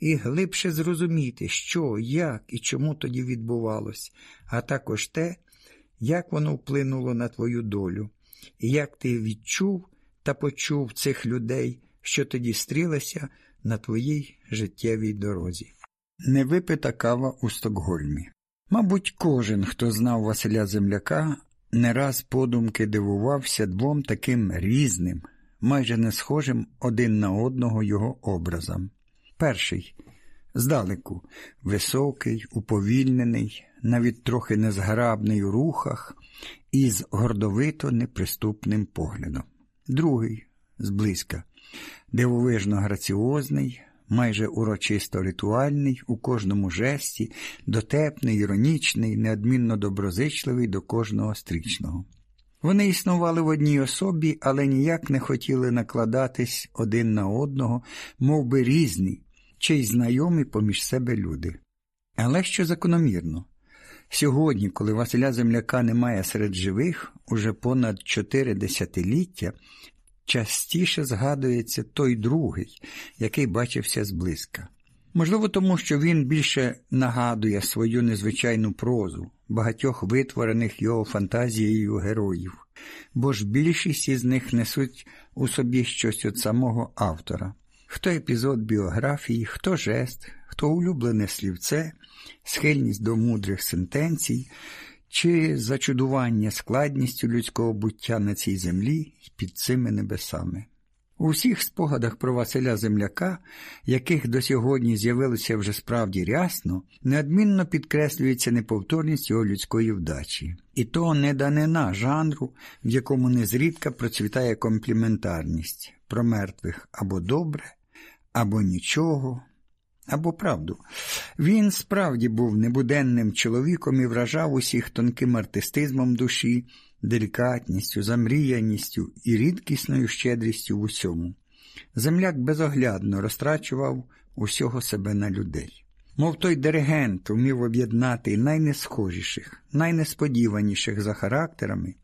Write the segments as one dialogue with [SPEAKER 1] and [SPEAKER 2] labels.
[SPEAKER 1] і глибше зрозуміти, що, як і чому тоді відбувалось, а також те, як воно вплинуло на твою долю, і як ти відчув та почув цих людей, що тоді стрілися на твоїй життєвій дорозі. Невипита кава у Стокгольмі. Мабуть, кожен, хто знав Василя Земляка, не раз подумки дивувався двом таким різним, майже не схожим один на одного його образам. Перший здалеку, високий, уповільнений, навіть трохи незграбний у рухах і з гордовито неприступним поглядом. Другий зблизька, дивовижно граціозний, майже урочисто ритуальний, у кожному жесті, дотепний, іронічний, неодмінно доброзичливий до кожного стрічного. Вони існували в одній особі, але ніяк не хотіли накладатись один на одного, мов би різні, чи й знайомі поміж себе люди. Але що закономірно? Сьогодні, коли Василя Земляка немає серед живих, уже понад чотири десятиліття, частіше згадується той другий, який бачився зблизька. Можливо, тому що він більше нагадує свою незвичайну прозу, багатьох витворених його фантазією героїв, бо ж більшість із них несуть у собі щось від самого автора. Хто епізод біографії, хто жест, хто улюблене слівце, схильність до мудрих сентенцій, чи зачудування складністю людського буття на цій землі під цими небесами. У всіх спогадах про Василя Земляка, яких до сьогодні з'явилося вже справді рясно, неодмінно підкреслюється неповторність його людської вдачі, і то не данина жанру, в якому незрідка процвітає компліментарність про мертвих або добре, або нічого, або правду. Він справді був небуденним чоловіком і вражав усіх тонким артистизмом душі, делікатністю, замріяністю і рідкісною щедрістю в усьому. Земляк безоглядно розтрачував усього себе на людей. Мов той диригент умів об'єднати найнесхожіших, найнесподіваніших за характерами,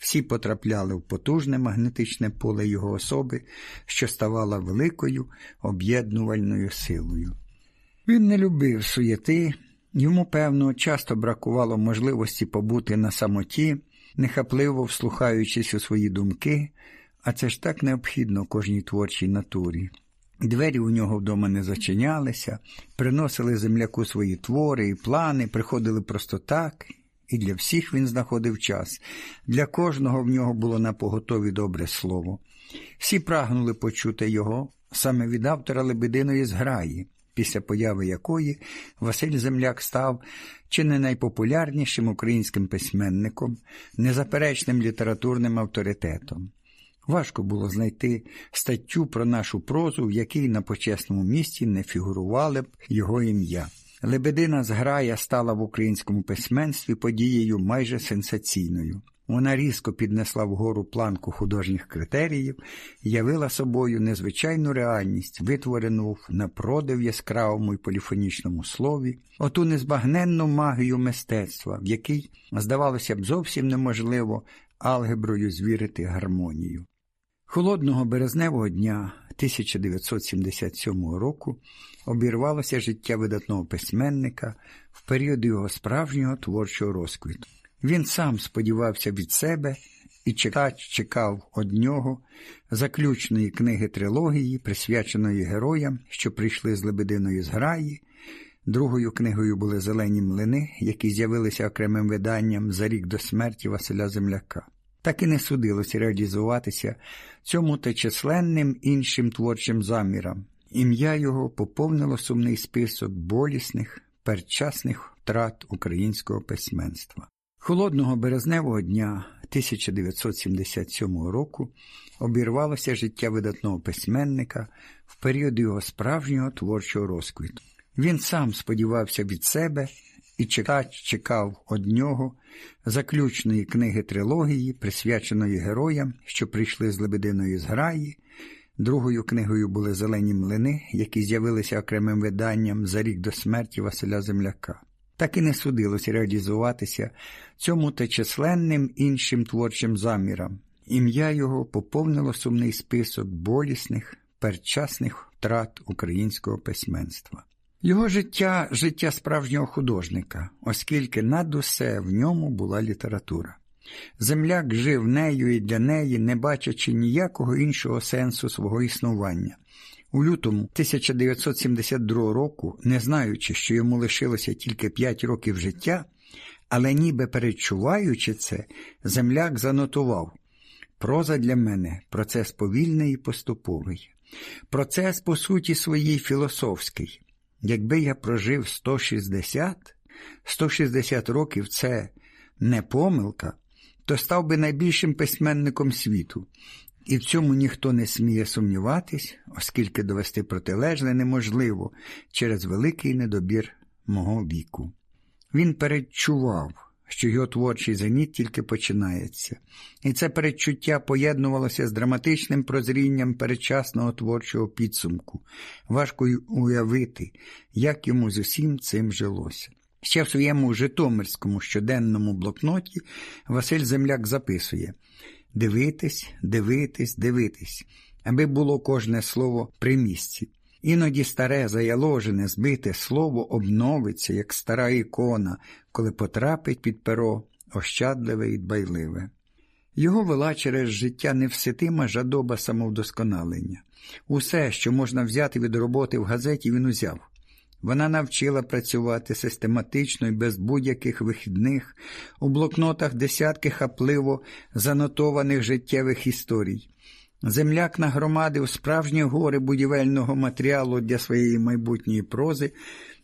[SPEAKER 1] всі потрапляли в потужне магнетичне поле його особи, що ставала великою об'єднувальною силою. Він не любив суєти, йому, певно, часто бракувало можливості побути на самоті, нехапливо вслухаючись у свої думки, а це ж так необхідно кожній творчій натурі. Двері у нього вдома не зачинялися, приносили земляку свої твори і плани, приходили просто так, і для всіх він знаходив час, для кожного в нього було на поготові добре слово. Всі прагнули почути його саме від автора Лебединої зграї, після появи якої Василь Земляк став чи не найпопулярнішим українським письменником, незаперечним літературним авторитетом. Важко було знайти статтю про нашу прозу, в якій на почесному місці не фігурували б його ім'я. Лебедина зграя стала в українському письменстві подією майже сенсаційною. Вона різко піднесла вгору планку художніх критеріїв явила собою незвичайну реальність, витворену на продив яскравому і поліфонічному слові, оту незбагненну магію мистецтва, в якій, здавалося б, зовсім неможливо алгеброю звірити гармонію. Холодного березневого дня 1977 року обірвалося життя видатного письменника в період його справжнього творчого розквіту. Він сам сподівався від себе і чекач чекав од нього заключної книги трилогії, присвяченої героям, що прийшли з Лебединої зграї. Другою книгою були Зелені млини, які з'явилися окремим виданням за рік до смерті Василя Земляка. Так і не судилося реалізуватися цьому та численним іншим творчим замірам. Ім'я його поповнило сумний список болісних, передчасних втрат українського письменства. Холодного березневого дня 1977 року обірвалося життя видатного письменника в період його справжнього творчого розквіту. Він сам сподівався від себе і чекач чекав од нього заключної книги трилогії, присвяченої героям, що прийшли з Лебединої зграї. Другою книгою були Зелені млини, які з'явилися окремим виданням за рік до смерті Василя Земляка. Так і не судилося реалізуватися цьому та численним іншим творчим замірам. Ім'я його поповнило сумний список болісних, передчасних втрат українського письменства. Його життя життя справжнього художника, оскільки над усе в ньому була література. Земляк жив нею і для неї, не бачачи ніякого іншого сенсу свого існування. У лютому 1972 року, не знаючи, що йому лишилося тільки 5 років життя, але ніби перечуваючи це, земляк занотував проза для мене процес повільний і поступовий, процес, по суті, своїй філософський. Якби я прожив 160, 160 років це не помилка, то став би найбільшим письменником світу, і в цьому ніхто не сміє сумніватись, оскільки довести протилежне неможливо через великий недобір мого віку. Він передчував, що його творчий зеніт тільки починається, і це передчуття поєднувалося з драматичним прозрінням передчасного творчого підсумку. Важко уявити, як йому з усім цим жилося. Ще в своєму Житомирському щоденному блокноті Василь Земляк записує дивитись, дивитись, дивитись, аби було кожне слово при місці. Іноді старе, заяложене, збите слово обновиться, як стара ікона, коли потрапить під перо ощадливе і дбайливе. Його вела через життя невситима жадоба самовдосконалення. Усе, що можна взяти від роботи в газеті, він узяв. Вона навчила працювати систематично і без будь-яких вихідних, у блокнотах десятки хапливо занотованих життєвих історій. Земляк нагромадив справжні гори будівельного матеріалу для своєї майбутньої прози,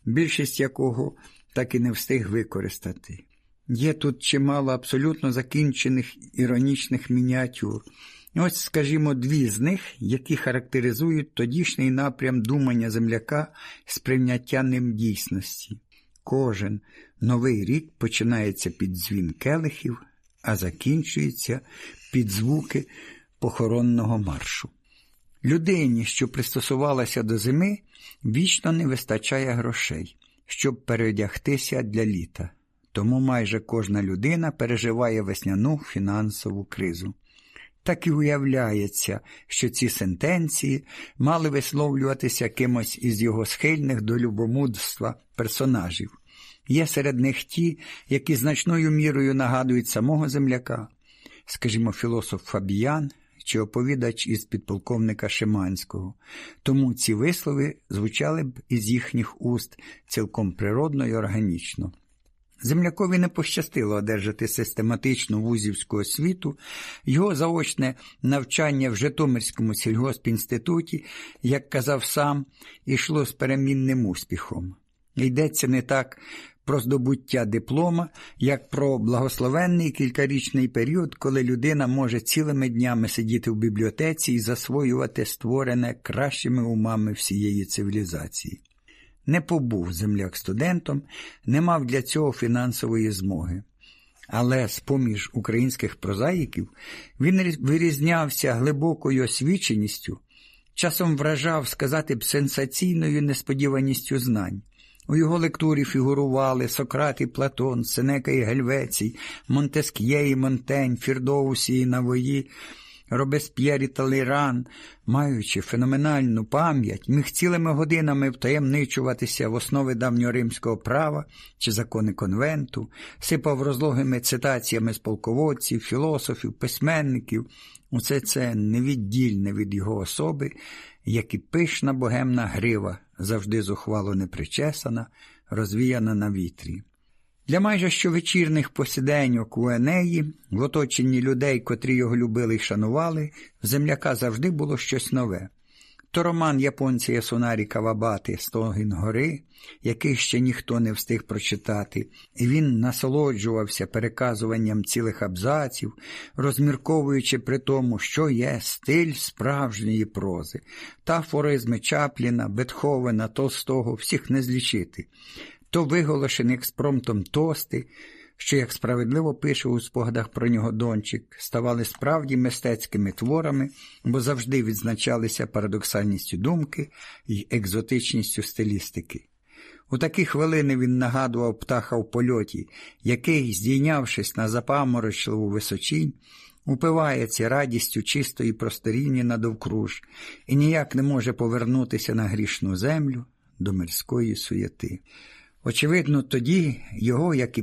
[SPEAKER 1] більшість якого так і не встиг використати. Є тут чимало абсолютно закінчених іронічних мініатюр. Ось, скажімо, дві з них, які характеризують тодішній напрям думання земляка з прийняття ним дійсності. Кожен новий рік починається під дзвін келихів, а закінчується під звуки похоронного маршу. Людині, що пристосувалася до зими, вічно не вистачає грошей, щоб переодягтися для літа. Тому майже кожна людина переживає весняну фінансову кризу. Так і уявляється, що ці сентенції мали висловлюватися кимось із його схильних до любомудства персонажів. Є серед них ті, які значною мірою нагадують самого земляка, скажімо, філософ Фабіян чи оповідач із підполковника Шиманського, тому ці вислови звучали б із їхніх уст цілком природно і органічно. Землякові не пощастило одержати систематичну вузівську освіту, його заочне навчання в Житомирському сільгоспінституті, як казав сам, йшло з перемінним успіхом. Йдеться не так про здобуття диплома, як про благословенний кількарічний період, коли людина може цілими днями сидіти в бібліотеці і засвоювати створене кращими умами всієї цивілізації. Не побув земляк студентом, не мав для цього фінансової змоги. Але з поміж українських прозаїків він вирізнявся глибокою освіченістю, часом вражав сказати б сенсаційною несподіваністю знань. У його лектурі фігурували Сократ і Платон, Сенека і Гельвецій, Монтеск'є і Монтень, Фірдоусі і Навої, Робесп'єр і Таліран, маючи феноменальну пам'ять, міг цілими годинами втаємничуватися в основи давньоримського права чи закони конвенту, сипав розлогими цитаціями з полководців, філософів, письменників. Усе це невіддільне від його особи, як і пишна богемна грива, завжди зухвало непричесана, розвіяна на вітрі. Для майже щовечірних посіденьок у Енеї, в оточенні людей, котрі його любили й шанували, в земляка завжди було щось нове. То роман японця Ясунарі Кавабати Стогін гори, який ще ніхто не встиг прочитати, і він насолоджувався переказуванням цілих абзаців, розмірковуючи при тому, що є стиль справжньої прози, та афоризми Чапліна, Бетховена, Толстого, всіх не злічити. То виголошені експромтом тости, що, як справедливо пише у спогадах про нього Дончик, ставали справді мистецькими творами, бо завжди відзначалися парадоксальністю думки і екзотичністю стилістики. У такі хвилини він нагадував птаха в польоті, який, здійнявшись на запаморочливу височінь, упивається радістю чистої просторіння надовкруж і ніяк не може повернутися на грішну землю до мирської суєти. Очевидно, тоді його, як і